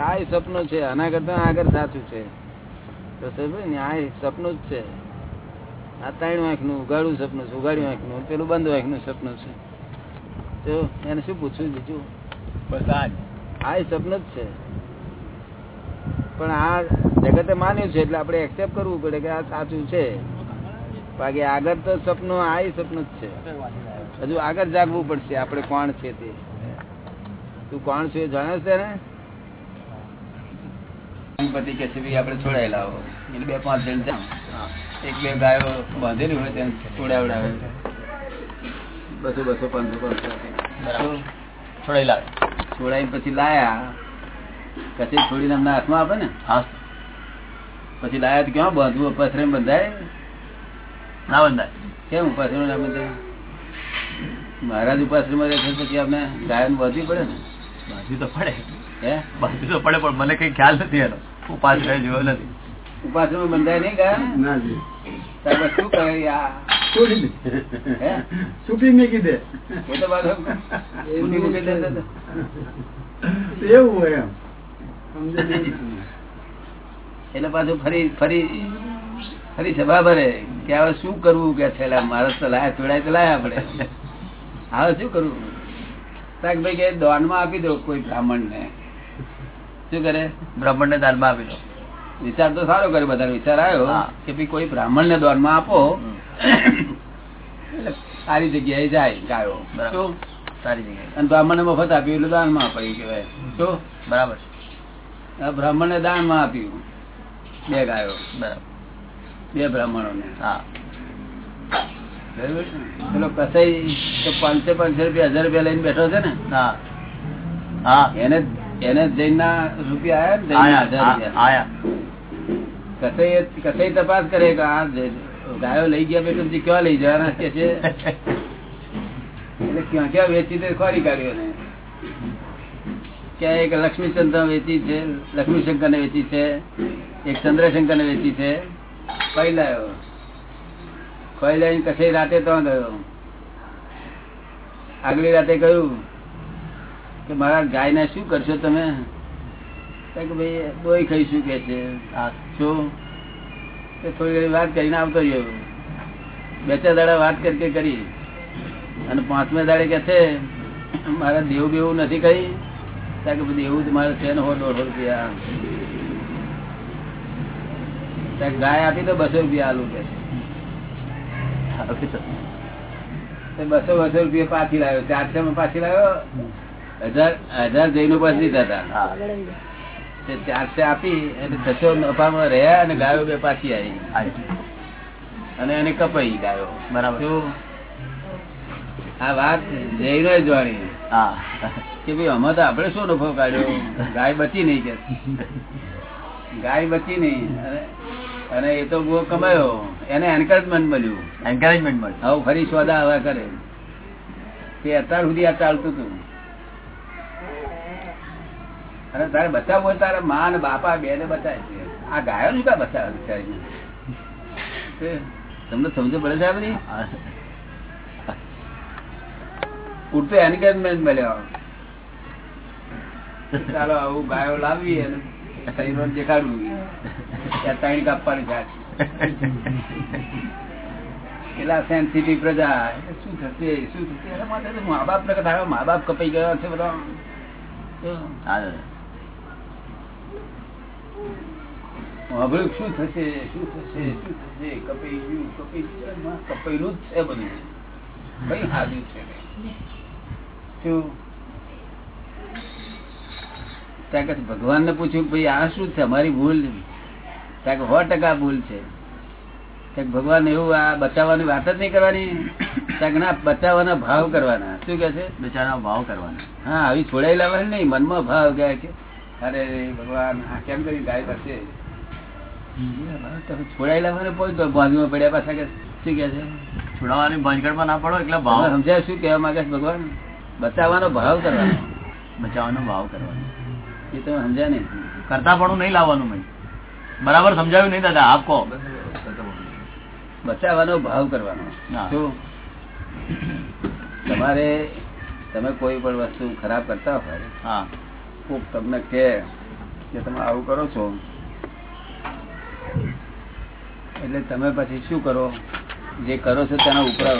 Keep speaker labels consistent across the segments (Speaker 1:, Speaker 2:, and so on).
Speaker 1: આ સપનું છે આના કરતા આગળ સાચું છે. તો સમજ્યો સપનું જ છે. આ ત્રણ વાંખનું ઉગાડું સપનું છે ઉગાડ્યું વાંખનું પેલું બંધ વાંખનું સપનું છે. તો એને શું પૂછવું બીજું
Speaker 2: બસ આ
Speaker 1: સપનું જ છે. પણ આ જગતે માન્યું છે એટલે આપણે એક્સેપ્ટ કરવું પડે કે આ સાચું છે. બાકી આગળ તો સપનું આ સપનું જ છે. હજુ આગળ જાગવું પડશે આપણે કોણ છે તે? તું કોણ છે એ જાણે છે ને? ગણપતિ કે છે ભાઈ આપણે છોડાયેલા હો એટલે બે પાંચ જણ જાણ એક બે ગાયો બાંધેલી હોય ત્યાં છોડાવડાવે બસો બસો પાંચસો પાંચસો.
Speaker 2: બરાબર. છોડાઈ
Speaker 1: છોડાઈ પછી લાયા. કચેરી છોડીને અમને હાથમાં આપે ને?
Speaker 2: હા.
Speaker 1: પછી લાયા તો ક્યાં બાંધવું? પથરે બંધાય?
Speaker 2: ના બંધાય.
Speaker 1: કેમ પથરે ના બંધાય? મહારાજ ઉપાસમાં રહે છે પછી આપણે ગાયન બાંધવી પડે ને?
Speaker 2: બાંધવી તો પડે. બાંધવી તો પડે પણ મને કઈ ખ્યાલ નથી એનો. હું પાસ જોયો નથી.
Speaker 1: ઉપાસમાં બંધાય નહીં ગયા શું કહે આ?
Speaker 3: દે. એવું હોય.
Speaker 1: એટલે પાછું ફરી ફરી ફરી સભા ભરે. કે હવે શું કરવું? કે છે લા, મારે તો લાયા ચોડાય તો લાયા આપણે. હવે શું કરવું? તાક ભાઈ કે દાનમાં આપી દો કોઈ બ્રાહ્મણ ને શું કરે?
Speaker 2: બ્રાહ્મણ ને દાનમાં આપી દો.
Speaker 1: વિચાર તો સારો કર્યો બધા વિચાર આવ્યો કે ભાઈ કોઈ બ્રાહ્મણ ને દાનમાં આપો સારી જગ્યાએ જાય ગાયો.
Speaker 2: સારી જગ્યાએ.
Speaker 1: અને બ્રાહ્મણ ને મફત આપ્યું એટલે દાનમાં અપાઈ કહેવાય. શું?
Speaker 2: બરાબર.
Speaker 1: બ્રાહ્મણ ને દાનમાં આપ્યું. બે ગાયો.
Speaker 2: બરાબર.
Speaker 1: બે બ્રાહ્મણો ને
Speaker 2: હા?
Speaker 1: પેલો કસાઈ પાંચસો પાંચસો રૂપિયા હજાર રૂપિયા લઈને બેઠો છે ને?
Speaker 2: હા. હા.
Speaker 1: એને એને આયા ને રૂપિયા.
Speaker 2: આયા.
Speaker 1: કસાઈ કસાઈ તપાસ કરે કે આ ગાયો લઈ ગયા બેટું ક્યાં લઈ જવાના કે છે? એટલે ક્યાં ક્યાં વેચી તે ખોરી કાઢ્યો ને ક્યાં એક લક્ષ્મીચંદ્ર વેચી છે લક્ષ્મીશંકર ને વેચી છે એક ચંદ્રશંકર ને વેચી છે ખોઈ લાયો. ખોઈ લઈને કસે રાતે તો ગયો. આગલી રાતે કહ્યું કે મારા ગાયને શું કરશો તમે? કે ભાઈ દોઈ ખાઈશું કે છે. છો. તે થોડી ઘણી વાત કરીને આવતો રહ્યો. બે ચાર દાડા વાત કરી કરી. અને પાંચમે દાડે કે છે મારે દેવું બેવું નથી કહી ત્યાં કે બધું એવું મારે છે ને હો દોઢસો રૂપિયા. ત્યાં ગાય આપી તો બસો રૂપિયા આલુ કે બસો બસો રૂપિયા પાછી લાવ્યો. ચારસો માં પાછી લાવ્યો. હજાર હજાર જઈને પાછી દીધા હતા ચારસો આપી અને છસો નફામાં રહ્યા અને ગાયો બે પાછી આવી. અને એને કપાઈ ગાયો.
Speaker 2: બરાબર.
Speaker 1: આ વાત જૈનો જાણી. કે ભાઈ અમે તો આપણે શું નફો કાઢ્યો? ગાય બચી નહીં કે? ગાય બચી નહીં. અને- એ તો બહુ કમાયો. એને એન્કરેજમેન્ટ મળ્યું.
Speaker 2: એન્કરેજમેન્ટ મળે
Speaker 1: હવે ફરી સોદા હવા કરે. તે અત્યાર સુધી આ ચાલતું હતું. અને તારે બચાવવું હોય તારે મા ને બાપા બે ને બચાવે છે આ ગાયો ને કા બચાવે બિચારીને? તમને સમજ પડે છે બધી પૂરતું એન્કરેજમેન્ટ મળ્યો? ચાલો આવું ગાયો લાવવી અને શરીરમાં દેખાડવું. ત્યાં ત્રણ કાપવાની છે પેલા સેન્સિટિવ પ્રજા. શું થશે? શું થશે? એના માટે મા બાપ ને કથા મા બાપ કપાઈ ગયા છે બધા. તો શું થશે શું થશે શું થશે? કપાઈ ગયું કપાઈ ગયું કપાયેલું જ છે બધું. કઈ હાજર છે? શું? ત્યાં કે ભગવાન ને પૂછ્યું ભાઈ આ શું છે? અમારી ભૂલ. ત્યાં સો ટકા ભૂલ છે. ત્યાં ભગવાન એવું આ બચાવવાની વાત જ નહીં કરવાની. ત્યાં ના બચાવવાના ભાવ કરવાના. શું કે છે?
Speaker 2: બિચારા ભાવ કરવાના.
Speaker 1: હા આવી છોડાઈ હોય નહીં મનમાં ભાવ ગયા કે અરે ભગવાન આ કેમ કરી ગાય કરશે તમે છોડાઈ લાવવાને પહોંચતો બાજુમાં પડ્યા પાછા કે શું કે છે?
Speaker 2: છોડાવવાની ભાંજગડમાં ના પડો એટલે ભાવ.
Speaker 1: સમજાય શું કહેવા માંગે છે ભગવાન? બચાવવાનો ભાવ કરવાનો.
Speaker 2: બચાવવાનો ભાવ કરવાનો.
Speaker 1: એ તમે સમજ્યા નહીં.
Speaker 2: કરતા પણ નહીં લાવવાનું મેં. બરાબર સમજાવ્યું નહીં દાદા આપ કહો.
Speaker 1: બચાવવાનો ભાવ કરવાનો. શું તમારે તમે કોઈ પણ વસ્તુ ખરાબ કરતા હોય
Speaker 2: હા.
Speaker 1: કોક તમને કે કે તમે આવું કરો છો. એટલે તમે પછી શું કરો? જે કરો છો તેના ઉપરા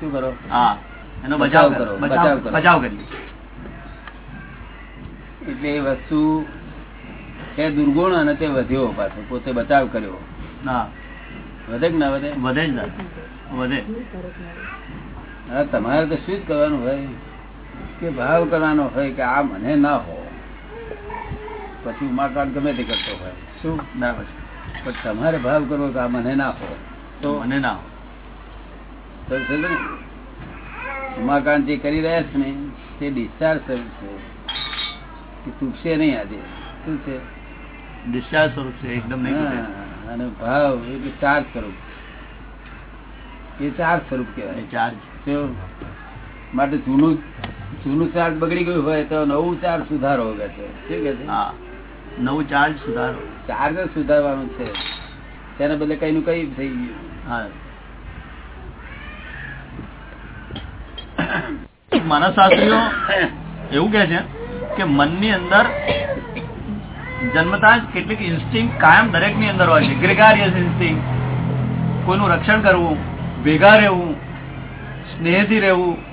Speaker 1: શું કરો?
Speaker 2: હા એનો
Speaker 1: બચાવ કરો, બચાવ કરો.
Speaker 2: બચાવ કરી
Speaker 1: એટલે એ વસ્તુ એ દુર્ગુણ અને તે વધ્યો પાછો પોતે બચાવ કર્યો.
Speaker 2: હા.
Speaker 1: વધે કે ના વધે?
Speaker 2: વધે જ ના. વધે.
Speaker 1: તમારે તો શું જ કરવાનું હોય? કે ભાવ કરવાનો હોય કે આ મને ના હો પછી ઉમાકાંડ ગમે તે કરતો હોય. શું?
Speaker 2: બરાબર
Speaker 1: પણ તમારે ભાવ કરવો કે આ મને ના હો
Speaker 2: તો? મને ના
Speaker 1: તો સમજો ને? ઉમાકાંડ જે કરી રહ્યા છે ને તે ડિસ્ચાર્જ થયું છે. કે તૂટશે નહીં આજે. શું છે?
Speaker 2: ડિસ્ચાર્જ સ્વરૂપ છે એકદમ નહીં
Speaker 1: અને ભાવ એટલે ચાર સ્વરૂપ. એ ચાર્જ સ્વરૂપ કહેવાય.
Speaker 2: ચાર્જ
Speaker 1: માટે જૂનું જૂનું ચાર્જ બગડી ગયું હોય તો નવું ચાર્જ સુધારો કે છે. શું કે છે?
Speaker 2: હા. નવું ચાર્જ સુધારો.
Speaker 1: ચાર્જ જ સુધારવાનું છે. તેના બદલે કઈ નું કઈ થઈ ગયું.
Speaker 2: હા. માનસશાસ્ત્રીઓ એવું કે છે કે મનની અંદર જન્મતા જ કેટલીક ઇન્સ્ટિંગ કાયમ દરેકની અંદર હોય છે. ગ્રેગારિયસ ઇન્સ્ટિંગ કોઈનું રક્ષણ કરવું ભેગા રહેવું સ્નેહથી રહેવું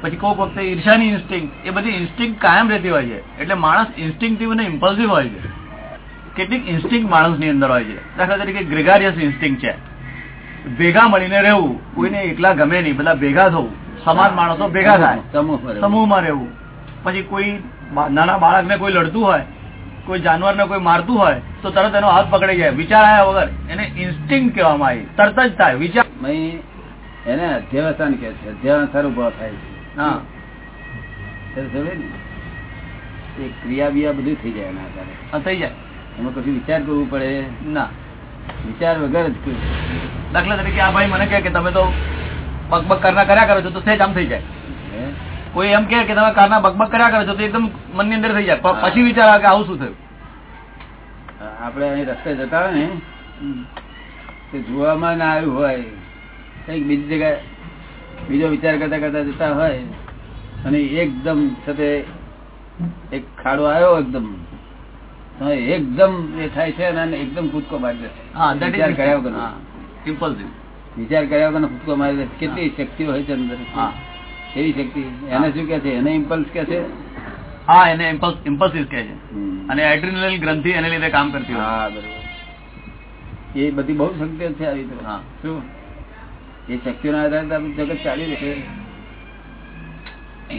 Speaker 2: પછી કોઈક વખતે ઈર્ષાની ઇન્સ્ટિંગ એ બધી ઇન્સ્ટિંગ કાયમ રહેતી હોય છે. એટલે માણસ ઇન્સ્ટિંગટીવ અને ઇમ્પલ્સિવ હોય છે. કેટલીક ઇન્સ્ટિંગ માણસની અંદર હોય છે. દાખલા તરીકે ગ્રેગારિયસ ઇન્સ્ટિંગ છે. ભેગા મળીને રહેવું કોઈને એકલા ગમે નહીં બધા ભેગા થવું. સમાન માણસો ભેગા થાય.
Speaker 1: સમૂહમાં રહેવું.
Speaker 2: પછી કોઈ નાના બાળકને કોઈ લડતું હોય કોઈ જાનવરને કોઈ મારતું હોય તો તરત એનો હાથ પકડી જાય. વિચાર આવ્યા વગર. એને ઇન્સ્ટિંગ કહેવામાં આવી. તરત જ થાય. વિચાર
Speaker 1: એને અધ્યવસાન કે છે. અધ્યવસાન ઊભો થાય છે.
Speaker 2: હા?
Speaker 1: એ ક્રિયા બિયા બધું થઈ જાય એના આધારે.
Speaker 2: થઈ જાય.
Speaker 1: એમાં કશું વિચાર કરવું પડે?
Speaker 2: ના.
Speaker 1: વિચાર વગર જ
Speaker 2: દાખલા તરીકે આ ભાઈ મને કહે કે તમે તો બકબક કરના કર્યા કરો છો તો સહેજ આમ થઈ જાય. કોઈ એમ કે તમે કારના બકબક કર્યા કરો છો તો એકદમ મનની અંદર થઈ જાય. પછી વિચાર આવે કે આવું શું થયું?
Speaker 1: આપણે અહીં રસ્તે જતા હોય ને તે જોવામાં ના આવ્યું હોય કંઈક બીજી જગ્યાએ બીજો વિચાર કરતા કરતા જતા હોય અને એકદમ સાથે એક ખાડો આવ્યો એકદમ. એકદમ એ થાય છે અને એકદમ કૂદકો મારી દે વિચાર કર્યા વગર
Speaker 2: સિમ્પલ
Speaker 1: વિચાર કર્યા વગર કૂદકો મારી દે કેટલી શક્તિ હોય છે અંદર.
Speaker 2: હા.
Speaker 1: એવી શક્તિ. એને શું કે છે? એને ઇમ્પલ્સ કે છે?
Speaker 2: હા એને ઇમ્પલ્સ impulsive કહે છે. અને એડ્રિનલ ગ્રંથિ એને લીધે કામ કરતી હોય.
Speaker 1: હા બરોબર. એ બધી બહુ શક્તિઓ છે આવી રીતે.
Speaker 2: હા.
Speaker 1: શું? એ શક્તિઓના આધારે આપણું જગત ચાલી રહેશે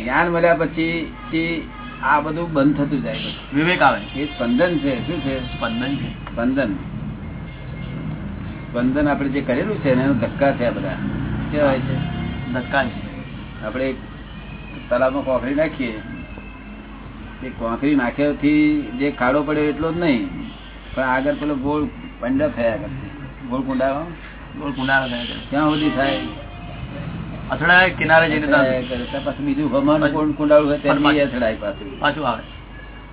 Speaker 1: જ્ઞાન મળ્યા પછી આ બધું બંધ થતું જાય
Speaker 2: વિવેક આવે
Speaker 1: એ સ્પંદન છે શું છે?
Speaker 2: સ્પંદન છે.
Speaker 1: સ્પંદન. સ્પંદન આપણે જે કરેલું છે એનો ધક્કા છે બધા. કેવા હોય છે
Speaker 2: ધક્કા છે.
Speaker 1: આપણે તલાવમાં કોંકરી નાખીએ. એ કોખરી નાખ્યાથી જે ખાડો પડ્યો એટલો જ નહીં. પણ આગળ પેલો ગોળ પંડા થયા કરશે. ગોળ કુંડામાં. ક્યાં સુધી થાય?
Speaker 2: અથડાય કિનારે જઈને
Speaker 1: પાછું બીજું હમાનું કોણ કુંડાળું હોય તેની અથડાય પાછું.
Speaker 2: પાછું આવે.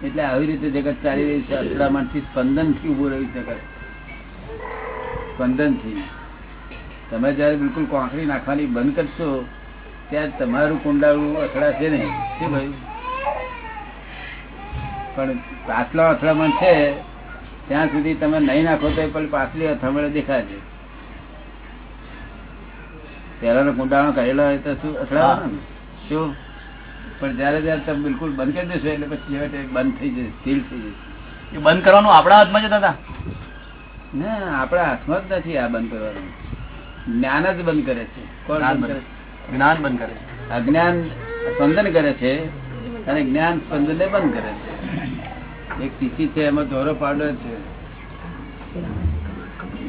Speaker 1: એટલે આવી રીતે જગત ચાલી રહી છે અથડામણથી સ્પંદનથી ઉભું રહી શકે. સ્પંદનથી તમે જયારે બિલકુલ કોંકરી નાખવાની બંધ કરશો ત્યારે તમારું કુંડાળું અથડાશે નહીં. શું ભાઈ પણ પાછલો અથડામણ છે ત્યાં સુધી તમે નહીં નાખો તો પણ પાછલી અથડામણ દેખાશે. પહેલાનો કુંડાળો કરેલો હોય તો શું અથડાવાનો ને? શું? પણ જયારે જયારે તમે બિલકુલ બંધ કરી દેશો એટલે પછી બંધ થઈ જશે સ્થિર થઈ જશે.
Speaker 2: એ બંધ કરવાનું આપણા હાથમાં છે દાદા
Speaker 1: ના આપણા હાથમાં જ નથી આ બંધ કરવાનું. જ્ઞાન જ બંધ કરે છે. કોણ
Speaker 2: જ્ઞાન
Speaker 1: બંધ કરે?
Speaker 2: જ્ઞાન બંધ કરે છે?
Speaker 1: અજ્ઞાન સ્પંદન કરે છે અને જ્ઞાન સ્પંદન ને બંધ કરે છે. એક શીશી છે એમાં દોરો પાડો છે.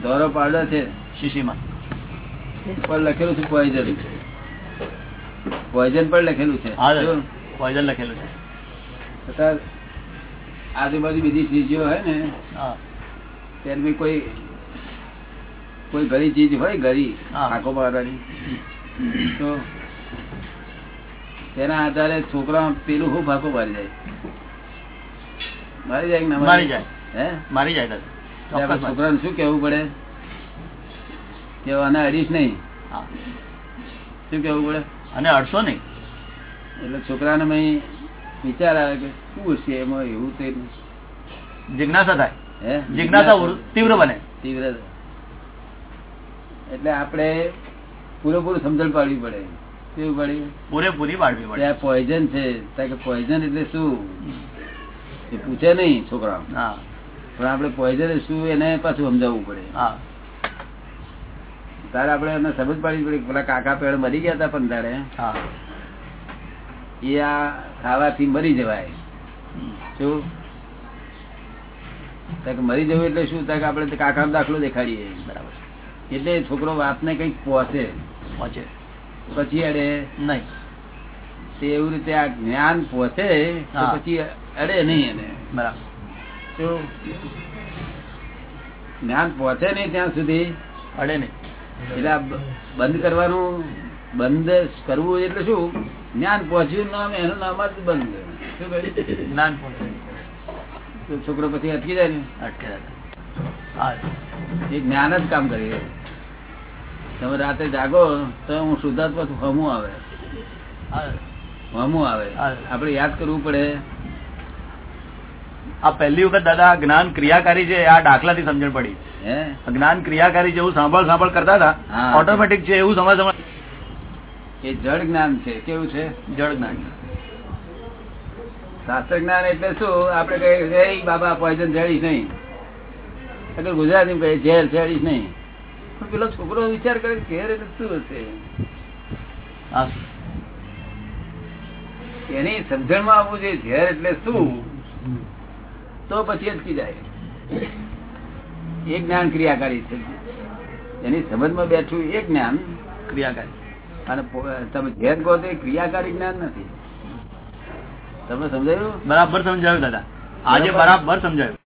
Speaker 1: દોરો પાડો છે.
Speaker 2: શીશીમાં.
Speaker 1: પર લખેલું છે પોઈઝન પોઈઝન પણ લખેલું છે.
Speaker 2: પોઈઝન લખેલું છે.
Speaker 1: આજુબાજુ બીજી ચીજો હોય ને બી કોઈ કોઈ ઘરી ચીજ હોય
Speaker 2: હા.
Speaker 1: આંખો મારવાની તો તેના આધારે છોકરા પેલું હું ભાગો મારી જાય. મારી જાય
Speaker 2: મારી? જાય.
Speaker 1: હે?
Speaker 2: મારી જાય
Speaker 1: છોકરાને શું કેવું પડે? કે અડીશ નહીં. શું કેવું પડે?
Speaker 2: અને અડશો નહીં.
Speaker 1: એટલે છોકરાને મેં વિચાર આવે કે શું છે એમાં એવું તે
Speaker 2: જિજ્ઞાસા થાય.
Speaker 1: હે?
Speaker 2: જિજ્ઞાસા તીવ્ર બને.
Speaker 1: તીવ્ર. એટલે આપણે પૂરેપૂરું સમજણ પાડવી પડે. કેવું પડે?
Speaker 2: પૂરેપૂરી પાડવી પડે.
Speaker 1: પોઈઝન છે. ત્યાં કે પોઈઝન એટલે શું? એ પૂછે નહીં છોકરા
Speaker 2: હા.
Speaker 1: પણ આપણે પોઈઝન શું એને પાછું સમજાવવું પડે.
Speaker 2: હા.
Speaker 1: તારે આપડે એમને સમજ પાડી પડી પેલા કાકા પેડ મરી ગયા હતા પણ તારે એ આ ખાવાથી મરી જવાય. શું? મરી જવું એટલે શું? થાય આપડે કાકા દાખલો દેખાડીએ.
Speaker 2: બરાબર.
Speaker 1: એટલે છોકરો વાતને કંઈક પહોંચે
Speaker 2: પહોંચે
Speaker 1: પછી અડે.
Speaker 2: નહીં.
Speaker 1: તે એવું રીતે આ જ્ઞાન પહોંચે પછી અડે નહીં એને.
Speaker 2: બરાબર.
Speaker 1: જ્ઞાન પહોંચે નહીં ત્યાં સુધી?
Speaker 2: અડે નહીં.
Speaker 1: એટલે બંધ કરવાનું બંધ કરવું એટલે શું? જ્ઞાન પહોંચ્યું નામ એનું નામ જ બંધ.
Speaker 2: જ્ઞાન
Speaker 1: પહોંચ્યું. છોકરો પછી અટકી જાય ને?
Speaker 2: અટકે
Speaker 1: એ જ્ઞાન જ કામ કરીએ તમે રાતે જાગો તો હું શુદ્ધાત્મા છું હમું આવે. હમું આવે. આપણે યાદ કરવું પડે.
Speaker 2: આ પહેલી વખત દાદા જ્ઞાન ક્રિયાકારી છે આ દાખલાથી સમજણ પડી. જ્ઞાન ક્રિયાકારી છે એવું સાંભળ સાંભળ કરતા હતા ઓટોમેટિક છે એવું સમજ સમજ.
Speaker 1: એ જળ જ્ઞાન છે. કેવું છે?
Speaker 2: જળ જ્ઞાન.
Speaker 1: શાસ્ત્ર જ્ઞાન એટલે શું? આપણે કહીએ "એ બાબા પોઈઝન ચડીશ નહીં. એટલે ગુજરાતી કહીએ ઝેર ચડીશ નહીં. પણ પેલો છોકરો વિચાર કરે ઝેર એટલે શું હશે?
Speaker 2: હા.
Speaker 1: એની સમજણમાં આવવું જોઈએ ઝેર એટલે શું? તો પછી અટકી જાય. એ જ્ઞાન ક્રિયાકારી છે. એની સમજમાં બેઠું એ જ્ઞાન
Speaker 2: ક્રિયાકારી.
Speaker 1: અને તમે ઝેર કહો તો એ ક્રિયાકારી જ્ઞાન નથી. તમને સમજાયું?
Speaker 2: બરાબર સમજાયું દાદા. આજે બરાબર સમજાયું.